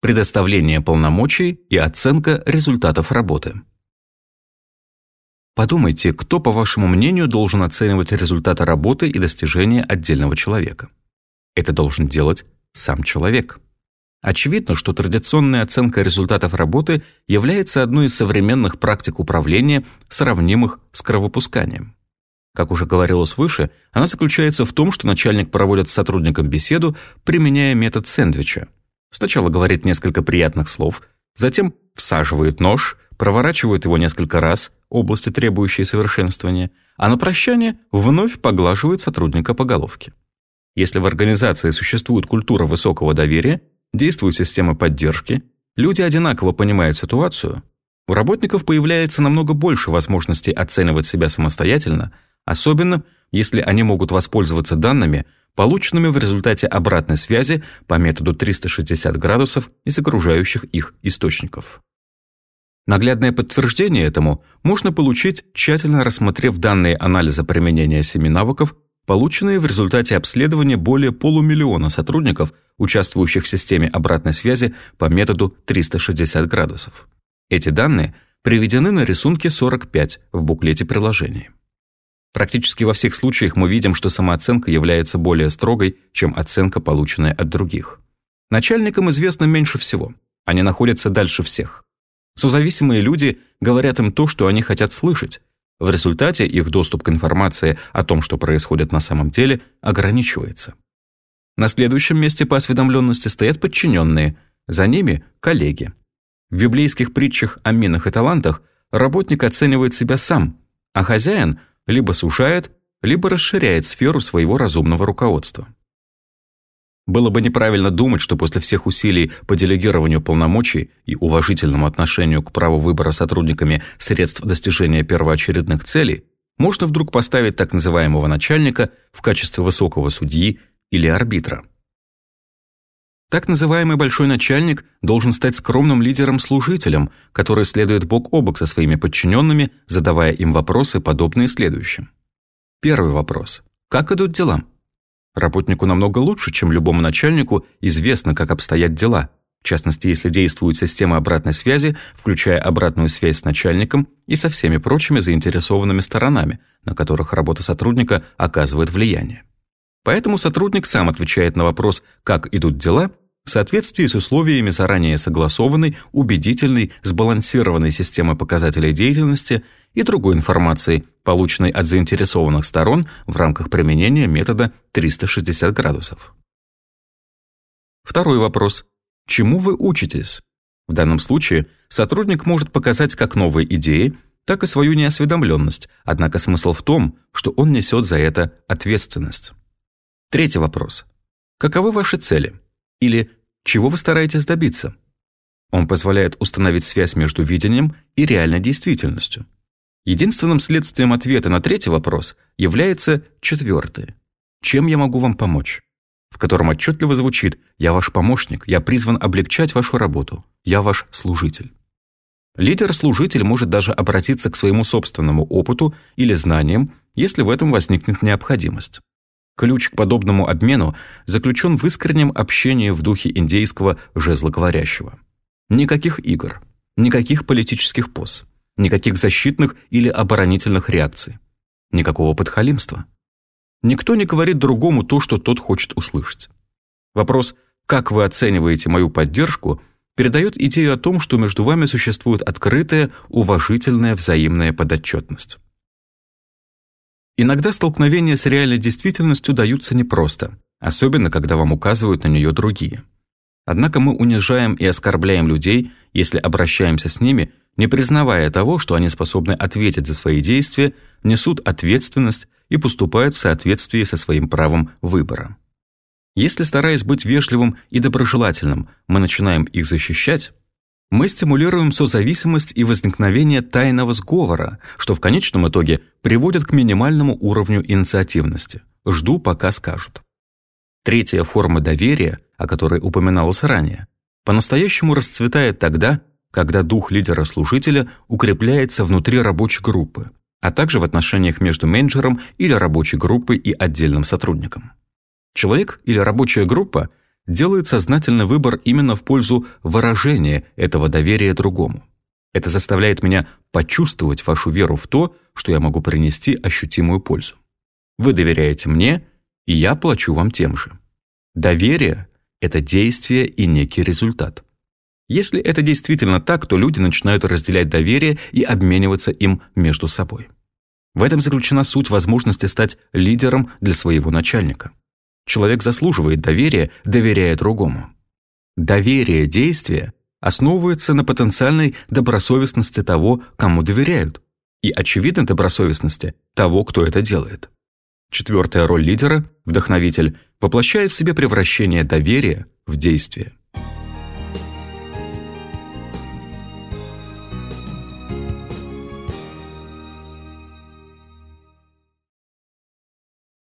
предоставление полномочий и оценка результатов работы. Подумайте, кто, по вашему мнению, должен оценивать результаты работы и достижения отдельного человека. Это должен делать сам человек. Очевидно, что традиционная оценка результатов работы является одной из современных практик управления, сравнимых с кровопусканием. Как уже говорилось выше, она заключается в том, что начальник проводит с сотрудником беседу, применяя метод сэндвича. Сначала говорит несколько приятных слов, затем всаживает нож, проворачивает его несколько раз, области, требующие совершенствования, а на прощание вновь поглаживает сотрудника по головке. Если в организации существует культура высокого доверия, действуют системы поддержки, люди одинаково понимают ситуацию, у работников появляется намного больше возможностей оценивать себя самостоятельно, особенно если они могут воспользоваться данными, полученными в результате обратной связи по методу 360 градусов из окружающих их источников. Наглядное подтверждение этому можно получить, тщательно рассмотрев данные анализа применения семи навыков, полученные в результате обследования более полумиллиона сотрудников, участвующих в системе обратной связи по методу 360 градусов. Эти данные приведены на рисунке 45 в буклете приложения. Практически во всех случаях мы видим, что самооценка является более строгой, чем оценка, полученная от других. Начальникам известно меньше всего. Они находятся дальше всех. Созависимые люди говорят им то, что они хотят слышать. В результате их доступ к информации о том, что происходит на самом деле, ограничивается. На следующем месте по осведомленности стоят подчиненные, за ними – коллеги. В библейских притчах о минах и талантах работник оценивает себя сам, а хозяин – либо сужает, либо расширяет сферу своего разумного руководства. Было бы неправильно думать, что после всех усилий по делегированию полномочий и уважительному отношению к праву выбора сотрудниками средств достижения первоочередных целей можно вдруг поставить так называемого начальника в качестве высокого судьи или арбитра. Так называемый большой начальник должен стать скромным лидером-служителем, который следует бок о бок со своими подчиненными, задавая им вопросы, подобные следующим. Первый вопрос. Как идут дела? Работнику намного лучше, чем любому начальнику, известно, как обстоят дела. В частности, если действует система обратной связи, включая обратную связь с начальником и со всеми прочими заинтересованными сторонами, на которых работа сотрудника оказывает влияние. Поэтому сотрудник сам отвечает на вопрос «как идут дела» в соответствии с условиями заранее согласованной, убедительной, сбалансированной системы показателей деятельности и другой информации, полученной от заинтересованных сторон в рамках применения метода 360 градусов. Второй вопрос. Чему вы учитесь? В данном случае сотрудник может показать как новые идеи, так и свою неосведомленность, однако смысл в том, что он несет за это ответственность. Третий вопрос. Каковы ваши цели? Или чего вы стараетесь добиться? Он позволяет установить связь между видением и реальной действительностью. Единственным следствием ответа на третий вопрос является четвертый. Чем я могу вам помочь? В котором отчетливо звучит «Я ваш помощник, я призван облегчать вашу работу, я ваш служитель». Лидер-служитель может даже обратиться к своему собственному опыту или знаниям, если в этом возникнет необходимость. Ключ к подобному обмену заключен в искреннем общении в духе индейского жезлоговорящего. Никаких игр, никаких политических поз, никаких защитных или оборонительных реакций, никакого подхалимства. Никто не говорит другому то, что тот хочет услышать. Вопрос «как вы оцениваете мою поддержку?» передает идею о том, что между вами существует открытая, уважительная взаимная подотчетность. Иногда столкновения с реальной действительностью даются непросто, особенно когда вам указывают на нее другие. Однако мы унижаем и оскорбляем людей, если обращаемся с ними, не признавая того, что они способны ответить за свои действия, несут ответственность и поступают в соответствии со своим правом выбора. Если, стараясь быть вежливым и доброжелательным, мы начинаем их защищать, мы стимулируем созависимость и возникновение тайного сговора, что в конечном итоге приводит к минимальному уровню инициативности. Жду, пока скажут. Третья форма доверия, о которой упоминалось ранее, по-настоящему расцветает тогда, когда дух лидера-служителя укрепляется внутри рабочей группы, а также в отношениях между менеджером или рабочей группой и отдельным сотрудником. Человек или рабочая группа делает сознательный выбор именно в пользу выражения этого доверия другому. Это заставляет меня почувствовать вашу веру в то, что я могу принести ощутимую пользу. Вы доверяете мне, и я плачу вам тем же. Доверие – это действие и некий результат. Если это действительно так, то люди начинают разделять доверие и обмениваться им между собой. В этом заключена суть возможности стать лидером для своего начальника. Человек заслуживает доверия, доверяя другому. Доверие действия основывается на потенциальной добросовестности того, кому доверяют, и очевидной добросовестности того, кто это делает. Четвертая роль лидера, вдохновитель, воплощает в себе превращение доверия в действие.